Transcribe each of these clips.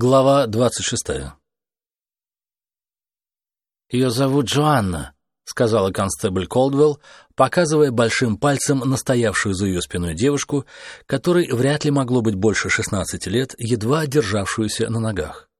Глава двадцать шестая «Ее зовут Джоанна», — сказала констебль Колдвелл, показывая большим пальцем настоявшую за ее спиной девушку, которой вряд ли могло быть больше шестнадцати лет, едва державшуюся на ногах.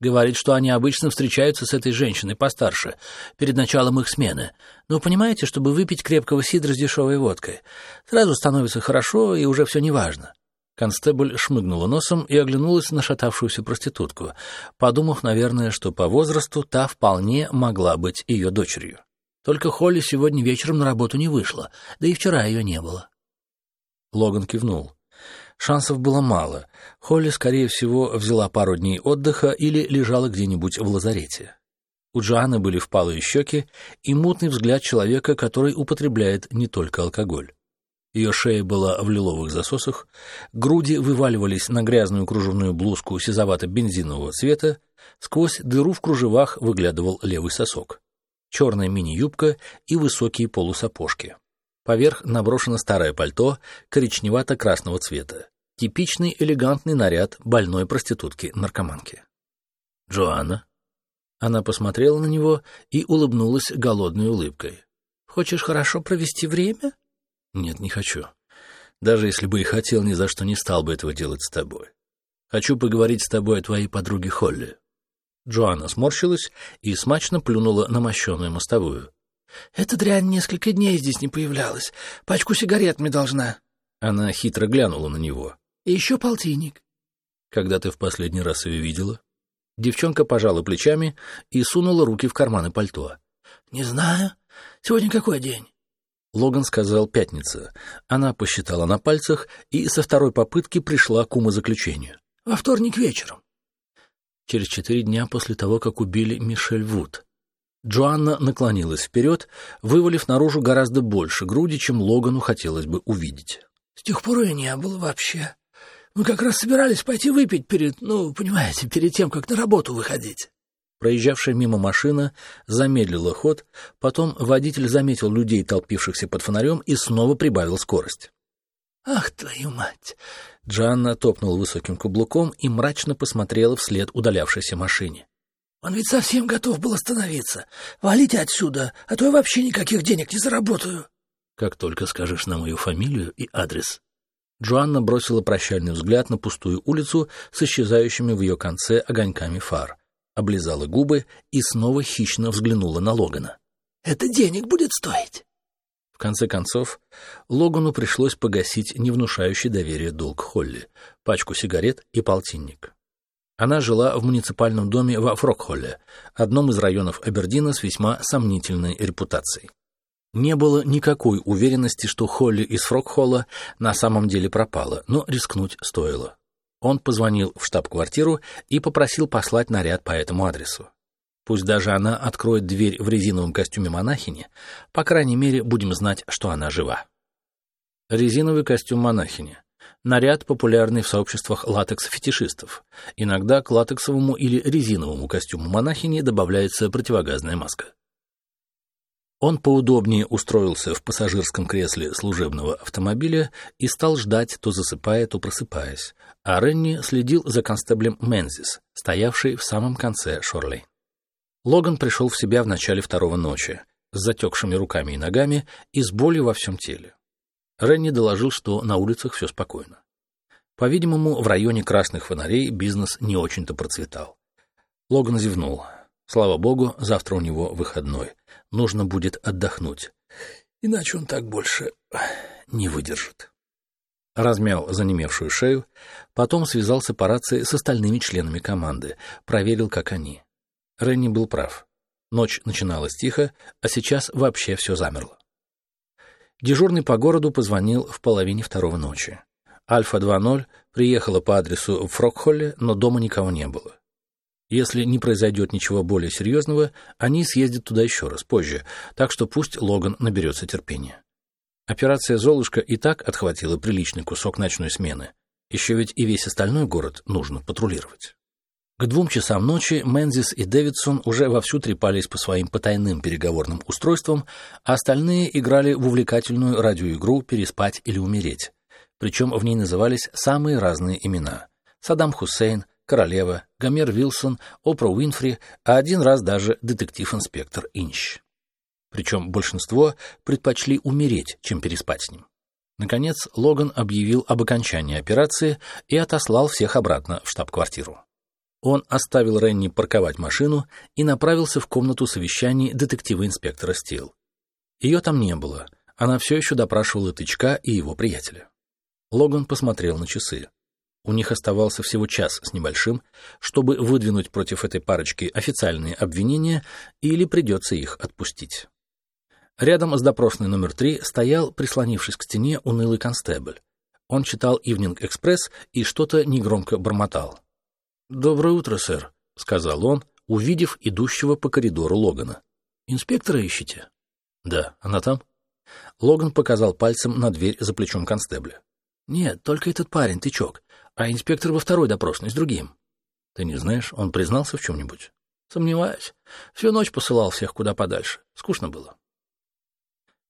Говорит, что они обычно встречаются с этой женщиной постарше, перед началом их смены. Но понимаете, чтобы выпить крепкого сидра с дешевой водкой, сразу становится хорошо, и уже все неважно. Констебль шмыгнула носом и оглянулась на шатавшуюся проститутку, подумав, наверное, что по возрасту та вполне могла быть ее дочерью. Только Холли сегодня вечером на работу не вышла, да и вчера ее не было. Логан кивнул. Шансов было мало. Холли, скорее всего, взяла пару дней отдыха или лежала где-нибудь в лазарете. У Джоанны были впалые щеки и мутный взгляд человека, который употребляет не только алкоголь. Ее шея была в лиловых засосах, груди вываливались на грязную кружевную блузку сизовато-бензинового цвета, сквозь дыру в кружевах выглядывал левый сосок. Черная мини-юбка и высокие полусапожки. Поверх наброшено старое пальто коричневато-красного цвета. Типичный элегантный наряд больной проститутки-наркоманки. «Джоанна?» Она посмотрела на него и улыбнулась голодной улыбкой. «Хочешь хорошо провести время?» Нет, не хочу. Даже если бы и хотел, ни за что не стал бы этого делать с тобой. Хочу поговорить с тобой о твоей подруге Холли. Джоанна сморщилась и смачно плюнула на мощеную мостовую. «Эта дрянь несколько дней здесь не появлялась. Пачку сигарет мне должна». Она хитро глянула на него. «И еще полтинник». «Когда ты в последний раз ее видела?» Девчонка пожала плечами и сунула руки в карманы пальто. «Не знаю. Сегодня какой день?» Логан сказал «пятница». Она посчитала на пальцах и со второй попытки пришла к умозаключению. «Во вторник вечером». Через четыре дня после того, как убили Мишель Вуд. Джоанна наклонилась вперед, вывалив наружу гораздо больше груди, чем Логану хотелось бы увидеть. «С тех пор и не было вообще. Мы как раз собирались пойти выпить перед, ну, понимаете, перед тем, как на работу выходить». Проезжавшая мимо машина замедлила ход, потом водитель заметил людей, толпившихся под фонарем, и снова прибавил скорость. «Ах, твою мать!» Джанна топнула высоким каблуком и мрачно посмотрела вслед удалявшейся машине. «Он ведь совсем готов был остановиться. Валите отсюда, а то я вообще никаких денег не заработаю». «Как только скажешь нам мою фамилию и адрес». Джоанна бросила прощальный взгляд на пустую улицу с исчезающими в ее конце огоньками фар облизала губы и снова хищно взглянула на Логана. «Это денег будет стоить!» В конце концов, Логану пришлось погасить невнушающий доверие долг Холли, пачку сигарет и полтинник. Она жила в муниципальном доме во Фрокхолле, одном из районов Абердина с весьма сомнительной репутацией. Не было никакой уверенности, что Холли из Фрокхолла на самом деле пропала, но рискнуть стоило. Он позвонил в штаб-квартиру и попросил послать наряд по этому адресу. Пусть даже она откроет дверь в резиновом костюме монахини, по крайней мере, будем знать, что она жива. Резиновый костюм монахини. Наряд, популярный в сообществах латекс-фетишистов. Иногда к латексовому или резиновому костюму монахини добавляется противогазная маска. Он поудобнее устроился в пассажирском кресле служебного автомобиля и стал ждать, то засыпая, то просыпаясь, а Ренни следил за констеблем Мензис, стоявший в самом конце Шорлей. Логан пришел в себя в начале второго ночи, с затекшими руками и ногами и с болью во всем теле. Ренни доложил, что на улицах все спокойно. По-видимому, в районе красных фонарей бизнес не очень-то процветал. Логан зевнул. Слава богу, завтра у него выходной. Нужно будет отдохнуть. Иначе он так больше не выдержит. Размял занемевшую шею, потом связался по рации с остальными членами команды, проверил, как они. Ренни был прав. Ночь начиналась тихо, а сейчас вообще все замерло. Дежурный по городу позвонил в половине второго ночи. Альфа-2.0 приехала по адресу в Фрокхолле, но дома никого не было. Если не произойдет ничего более серьезного, они съездят туда еще раз, позже, так что пусть Логан наберется терпения. Операция «Золушка» и так отхватила приличный кусок ночной смены. Еще ведь и весь остальной город нужно патрулировать. К двум часам ночи Мензис и Дэвидсон уже вовсю трепались по своим потайным переговорным устройствам, а остальные играли в увлекательную радиоигру «Переспать или умереть». Причем в ней назывались самые разные имена. Саддам Хусейн, королева, Гомер Вилсон, Опра Уинфри, а один раз даже детектив-инспектор Инч. Причем большинство предпочли умереть, чем переспать с ним. Наконец, Логан объявил об окончании операции и отослал всех обратно в штаб-квартиру. Он оставил Ренни парковать машину и направился в комнату совещаний детектива-инспектора Стил. Ее там не было, она все еще допрашивала Тычка и его приятеля. Логан посмотрел на часы. У них оставался всего час с небольшим, чтобы выдвинуть против этой парочки официальные обвинения, или придется их отпустить. Рядом с допросной номер три стоял, прислонившись к стене, унылый констебль. Он читал «Ивнинг Экспресс» и что-то негромко бормотал. «Доброе утро, сэр», — сказал он, увидев идущего по коридору Логана. «Инспектора ищете?» «Да, она там?» Логан показал пальцем на дверь за плечом констебля. «Нет, только этот парень, тычок, а инспектор во второй допросной с другим». «Ты не знаешь, он признался в чем-нибудь?» «Сомневаюсь. Всю ночь посылал всех куда подальше. Скучно было».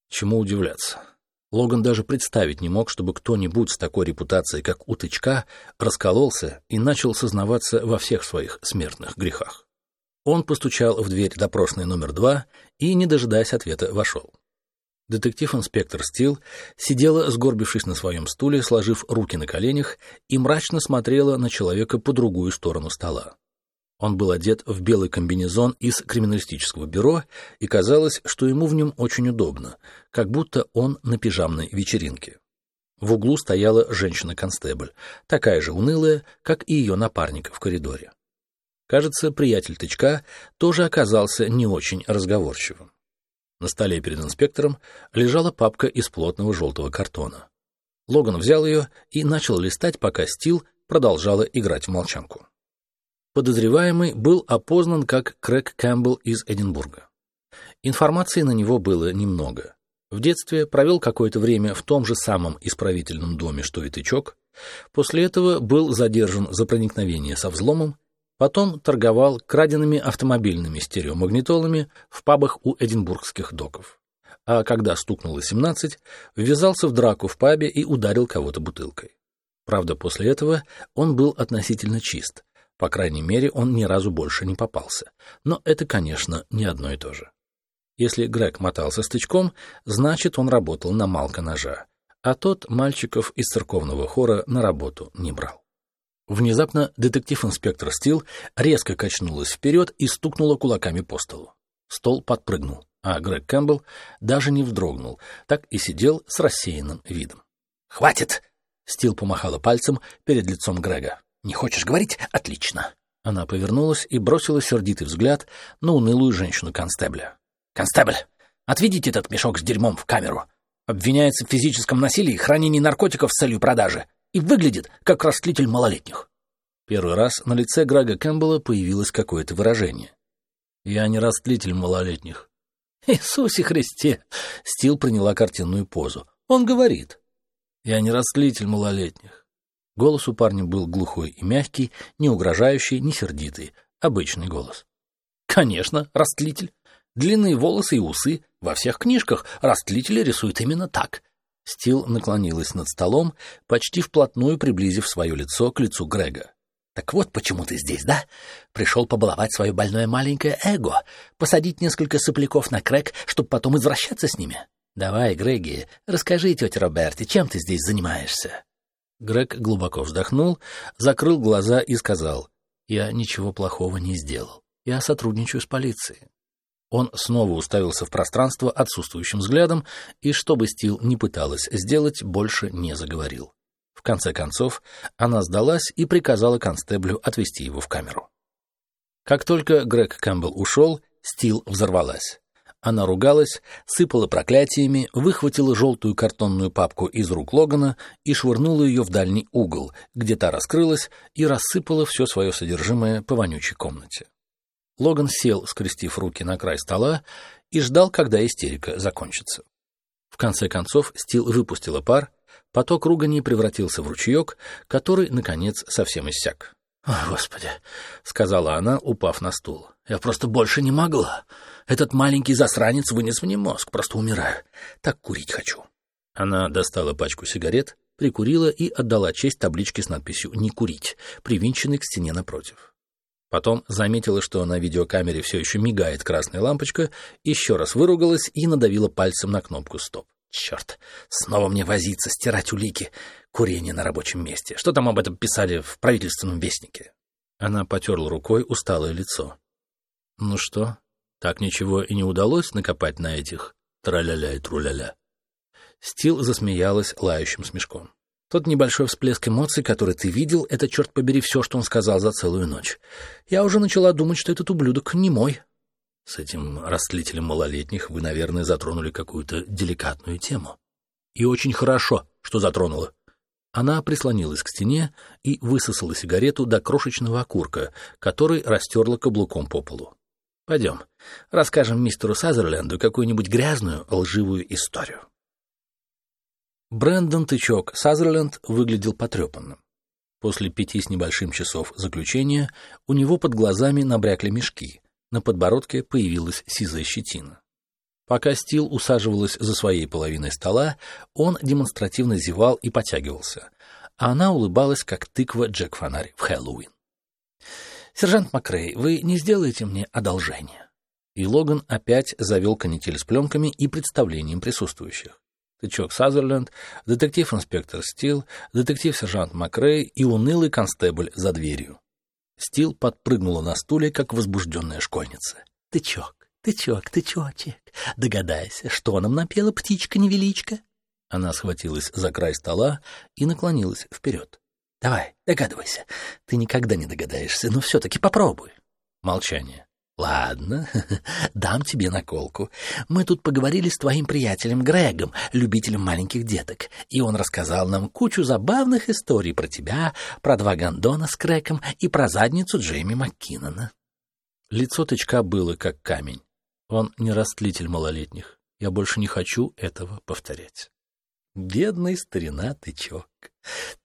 Чему удивляться? Логан даже представить не мог, чтобы кто-нибудь с такой репутацией, как у Тычка, раскололся и начал сознаваться во всех своих смертных грехах. Он постучал в дверь допросной номер два и, не дожидаясь ответа, вошел. Детектив-инспектор Стил сидела, сгорбившись на своем стуле, сложив руки на коленях, и мрачно смотрела на человека по другую сторону стола. Он был одет в белый комбинезон из криминалистического бюро, и казалось, что ему в нем очень удобно, как будто он на пижамной вечеринке. В углу стояла женщина-констебль, такая же унылая, как и ее напарник в коридоре. Кажется, приятель Тычка тоже оказался не очень разговорчивым. На столе перед инспектором лежала папка из плотного желтого картона. Логан взял ее и начал листать, пока Стил продолжала играть в молчанку. Подозреваемый был опознан как Крэг Кэмпбелл из Эдинбурга. Информации на него было немного. В детстве провел какое-то время в том же самом исправительном доме, что и Тычок. После этого был задержан за проникновение со взломом, потом торговал краденными автомобильными стереомагнитолами в пабах у эдинбургских доков. А когда стукнуло 17, ввязался в драку в пабе и ударил кого-то бутылкой. Правда, после этого он был относительно чист, по крайней мере, он ни разу больше не попался. Но это, конечно, не одно и то же. Если Грег мотался стычком, значит, он работал на Малка ножа, а тот мальчиков из церковного хора на работу не брал. Внезапно детектив-инспектор Стил резко качнулась вперед и стукнула кулаками по столу. Стол подпрыгнул, а Грег Кэмпбелл даже не вздрогнул, так и сидел с рассеянным видом. «Хватит!» — Стил помахала пальцем перед лицом Грега. «Не хочешь говорить? Отлично!» Она повернулась и бросила сердитый взгляд на унылую женщину-констебля. «Констебль, отведите этот мешок с дерьмом в камеру. Обвиняется в физическом насилии и хранении наркотиков с целью продажи и выглядит как растлитель малолетних». Первый раз на лице Грега Кэмпбелла появилось какое-то выражение. «Я не растлитель малолетних». «Иисусе Христе!» — Стил приняла картинную позу. «Он говорит». «Я не растлитель малолетних. Голос у парня был глухой и мягкий, не угрожающий, не сердитый. Обычный голос. «Конечно, растлитель. Длинные волосы и усы. Во всех книжках растлители рисуют именно так». Стил наклонилась над столом, почти вплотную приблизив свое лицо к лицу Грега. «Так вот почему ты здесь, да? Пришел побаловать свое больное маленькое эго, посадить несколько сопляков на крэк, чтобы потом извращаться с ними? Давай, Греги, расскажи тете Роберте, чем ты здесь занимаешься?» Грег глубоко вздохнул, закрыл глаза и сказал, «Я ничего плохого не сделал. Я сотрудничаю с полицией». Он снова уставился в пространство отсутствующим взглядом и, что бы Стил не пыталась сделать, больше не заговорил. В конце концов, она сдалась и приказала констеблю отвезти его в камеру. Как только Грег Кэмпбелл ушел, Стил взорвалась. Она ругалась, сыпала проклятиями, выхватила желтую картонную папку из рук Логана и швырнула ее в дальний угол, где та раскрылась и рассыпала все свое содержимое по вонючей комнате. Логан сел, скрестив руки на край стола, и ждал, когда истерика закончится. В конце концов Стил выпустила пар, поток ругани превратился в ручеек, который, наконец, совсем иссяк. «О, Господи!» — сказала она, упав на стул. «Я просто больше не могла. Этот маленький засранец вынес мне мозг, просто умираю. Так курить хочу». Она достала пачку сигарет, прикурила и отдала честь табличке с надписью «Не курить», привинченной к стене напротив. Потом заметила, что на видеокамере все еще мигает красная лампочка, еще раз выругалась и надавила пальцем на кнопку «Стоп». Черт, снова мне возиться, стирать улики. Курение на рабочем месте. Что там об этом писали в правительственном вестнике? Она потерла рукой усталое лицо. Ну что, так ничего и не удалось накопать на этих траля-ля и труля-ля? Стил засмеялась лающим смешком. Тот небольшой всплеск эмоций, который ты видел, это, черт побери, все, что он сказал за целую ночь. Я уже начала думать, что этот ублюдок не мой. С этим растлителем малолетних вы, наверное, затронули какую-то деликатную тему. И очень хорошо, что затронула. Она прислонилась к стене и высосала сигарету до крошечного окурка, который растерла каблуком по полу. Пойдем, расскажем мистеру Сазерленду какую-нибудь грязную, лживую историю. Брэндон Тычок Сазерленд выглядел потрепанным. После пяти с небольшим часов заключения у него под глазами набрякли мешки, на подбородке появилась сизая щетина. Пока Стил усаживалась за своей половиной стола, он демонстративно зевал и потягивался, а она улыбалась, как тыква Джек-фонарь в Хэллоуин. «Сержант Макрей, вы не сделаете мне одолжение?» И Логан опять завел канитель с пленками и представлением присутствующих тычок Сазерленд, детектив-инспектор Стил, детектив-сержант Макрей и унылый констебль за дверью. Стил подпрыгнула на стуле, как возбужденная школьница. «Тычок, тычок, тычочек, догадайся, что нам напела птичка-невеличка?» Она схватилась за край стола и наклонилась вперед. «Давай, догадывайся. Ты никогда не догадаешься, но все-таки попробуй». Молчание. «Ладно, дам тебе наколку. Мы тут поговорили с твоим приятелем Грегом, любителем маленьких деток, и он рассказал нам кучу забавных историй про тебя, про два гондона с Крэком и про задницу Джейми МакКиннона». Лицо тычка было как камень. Он не растлитель малолетних. Я больше не хочу этого повторять. Бедный старина тычок.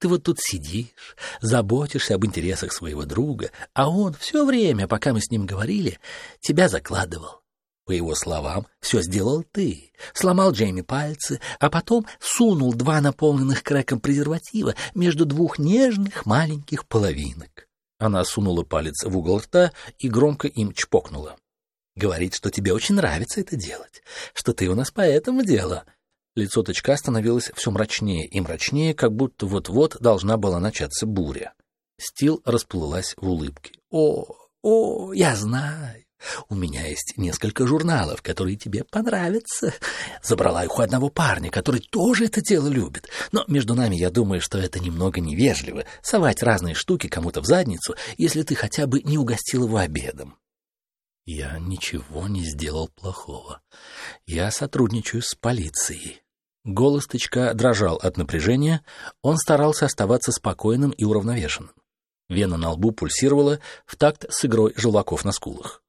Ты вот тут сидишь, заботишься об интересах своего друга, а он все время, пока мы с ним говорили, тебя закладывал. По его словам, все сделал ты. Сломал Джейми пальцы, а потом сунул два наполненных крэком презерватива между двух нежных маленьких половинок. Она сунула палец в угол рта и громко им чпокнула. Говорит, что тебе очень нравится это делать, что ты у нас поэтому дело. Лицо тычка становилось все мрачнее и мрачнее, как будто вот-вот должна была начаться буря. Стил расплылась в улыбке. «О, о, я знаю. У меня есть несколько журналов, которые тебе понравятся. Забрала их у одного парня, который тоже это дело любит. Но между нами я думаю, что это немного невежливо — совать разные штуки кому-то в задницу, если ты хотя бы не угостил его обедом. Я ничего не сделал плохого. Я сотрудничаю с полицией. Голос тычка дрожал от напряжения, он старался оставаться спокойным и уравновешенным. Вена на лбу пульсировала в такт с игрой желваков на скулах.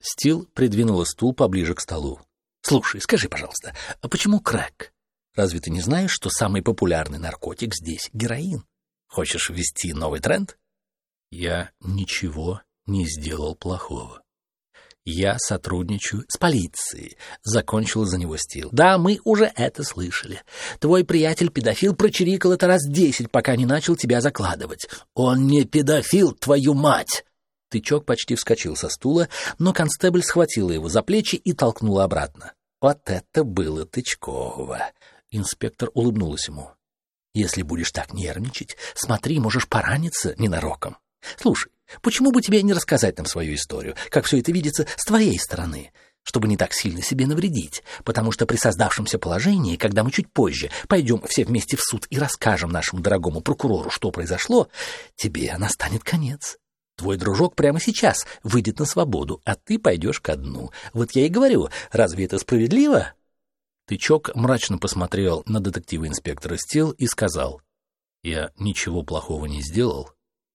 Стил придвинула стул поближе к столу. «Слушай, скажи, пожалуйста, а почему крэк? Разве ты не знаешь, что самый популярный наркотик здесь — героин? Хочешь ввести новый тренд?» «Я ничего не сделал плохого», «Я сотрудничаю с полицией», — закончил за него Стил. «Да, мы уже это слышали. Твой приятель-педофил прочирикал это раз десять, пока не начал тебя закладывать. Он не педофил, твою мать!» Тычок почти вскочил со стула, но констебль схватила его за плечи и толкнула обратно. Вот это было Тычково. Инспектор улыбнулась ему. «Если будешь так нервничать, смотри, можешь пораниться ненароком. Слушай, Почему бы тебе не рассказать нам свою историю, как все это видится с твоей стороны, чтобы не так сильно себе навредить, потому что при создавшемся положении, когда мы чуть позже пойдем все вместе в суд и расскажем нашему дорогому прокурору, что произошло, тебе настанет конец. Твой дружок прямо сейчас выйдет на свободу, а ты пойдешь ко дну. Вот я и говорю, разве это справедливо?» Тычок мрачно посмотрел на детектива-инспектора Стил и сказал, «Я ничего плохого не сделал,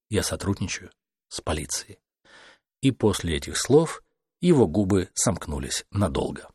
я сотрудничаю с полицией. И после этих слов его губы сомкнулись надолго.